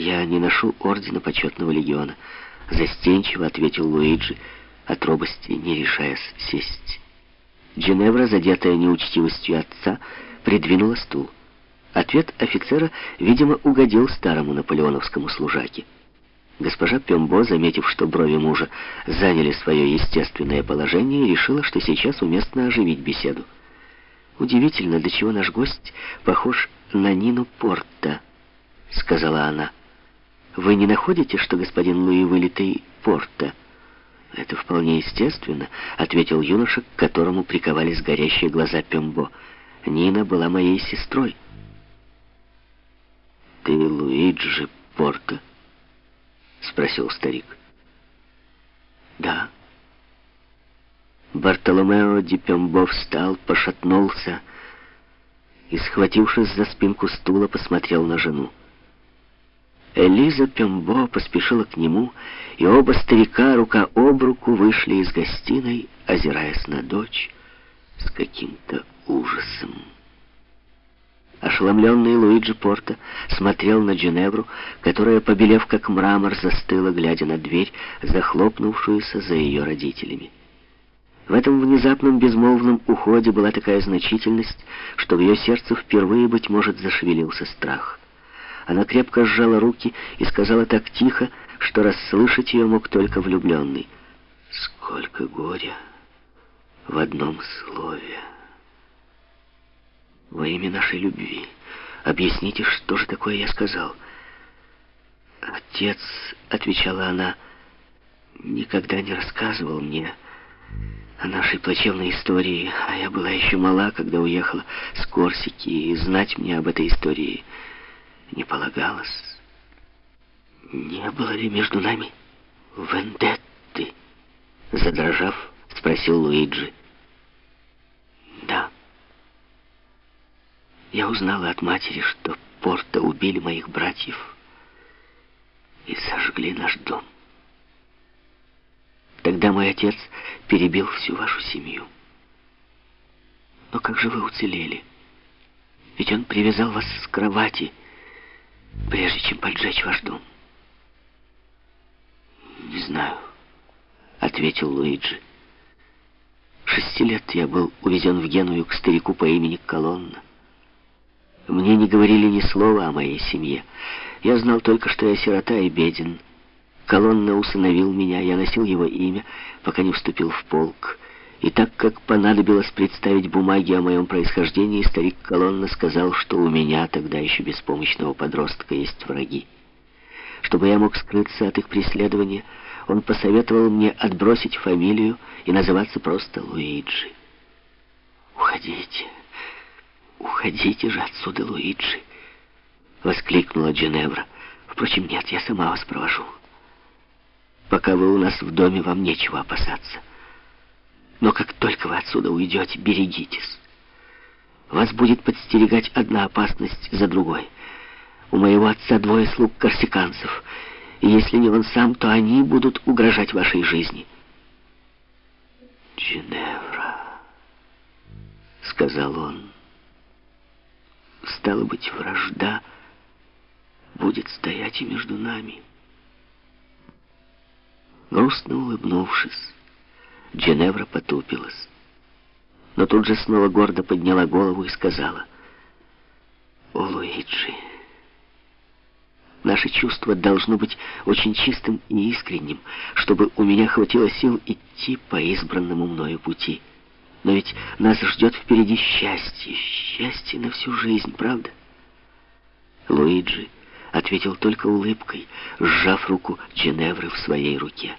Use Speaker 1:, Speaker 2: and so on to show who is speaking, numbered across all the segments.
Speaker 1: «Я не ношу ордена почетного легиона», — застенчиво ответил Луиджи, от робости не решаясь сесть. Джиневра, задетая неучтивостью отца, придвинула стул. Ответ офицера, видимо, угодил старому наполеоновскому служаке. Госпожа Пембо, заметив, что брови мужа заняли свое естественное положение, решила, что сейчас уместно оживить беседу. «Удивительно, до чего наш гость похож на Нину Порта», — сказала она. «Вы не находите, что господин Луи вылитый Порта?» «Это вполне естественно», — ответил юноша, к которому приковались горящие глаза Пембо. «Нина была моей сестрой». «Ты Луиджи Порта?» — спросил старик. «Да». Бартоломео Ди Пембо встал, пошатнулся и, схватившись за спинку стула, посмотрел на жену. Элиза Пембо поспешила к нему, и оба старика рука об руку вышли из гостиной, озираясь на дочь с каким-то ужасом. Ошеломленный Луиджи Порто смотрел на Джиневру, которая, побелев как мрамор, застыла, глядя на дверь, захлопнувшуюся за ее родителями. В этом внезапном безмолвном уходе была такая значительность, что в ее сердце впервые, быть может, зашевелился страх. Она крепко сжала руки и сказала так тихо, что расслышать ее мог только влюбленный. «Сколько горя в одном слове! Во имя нашей любви объясните, что же такое я сказал?» «Отец», — отвечала она, — «никогда не рассказывал мне о нашей плачевной истории, а я была еще мала, когда уехала с Корсики, и знать мне об этой истории не полагалось. Не было ли между нами вендетты? Задрожав, спросил Луиджи. Да. Я узнала от матери, что Порто убили моих братьев и сожгли наш дом. Тогда мой отец перебил всю вашу семью. Но как же вы уцелели? Ведь он привязал вас с кровати, прежде чем поджечь ваш дом. «Не знаю», — ответил Луиджи. «Шести лет я был увезен в Геную к старику по имени Колонна. Мне не говорили ни слова о моей семье. Я знал только, что я сирота и беден. Колонна усыновил меня, я носил его имя, пока не вступил в полк. И так как понадобилось представить бумаги о моем происхождении, старик Колонна сказал, что у меня, тогда еще беспомощного подростка, есть враги. Чтобы я мог скрыться от их преследования, он посоветовал мне отбросить фамилию и называться просто Луиджи. «Уходите, уходите же отсюда, Луиджи!» — воскликнула Дженевра. «Впрочем, нет, я сама вас провожу. Пока вы у нас в доме, вам нечего опасаться». Но как только вы отсюда уйдете, берегитесь. Вас будет подстерегать одна опасность за другой. У моего отца двое слуг корсиканцев, и если не он сам, то они будут угрожать вашей жизни. «Джиневра», — сказал он, — «стало быть, вражда будет стоять и между нами». Грустно улыбнувшись, Дженевра потупилась. Но тут же снова гордо подняла голову и сказала, «О, Луиджи, наше чувство должно быть очень чистым и искренним, чтобы у меня хватило сил идти по избранному мною пути. Но ведь нас ждет впереди счастье, счастье на всю жизнь, правда?» Луиджи ответил только улыбкой, сжав руку Дженевры в своей руке.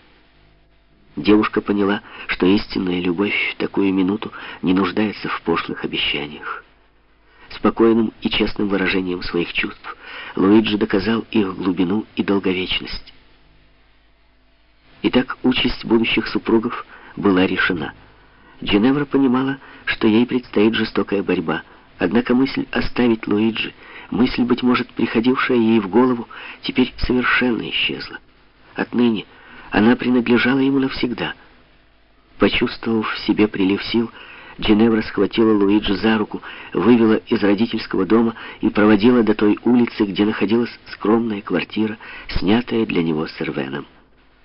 Speaker 1: Девушка поняла, что истинная любовь в такую минуту не нуждается в пошлых обещаниях. Спокойным и честным выражением своих чувств Луиджи доказал их глубину и долговечность. Итак, участь будущих супругов была решена. Джиневра понимала, что ей предстоит жестокая борьба, однако мысль оставить Луиджи, мысль, быть может, приходившая ей в голову, теперь совершенно исчезла. Отныне она принадлежала ему навсегда. Почувствовав в себе прилив сил, Джиневра схватила Луиджи за руку, вывела из родительского дома и проводила до той улицы, где находилась скромная квартира, снятая для него с Эрвеном.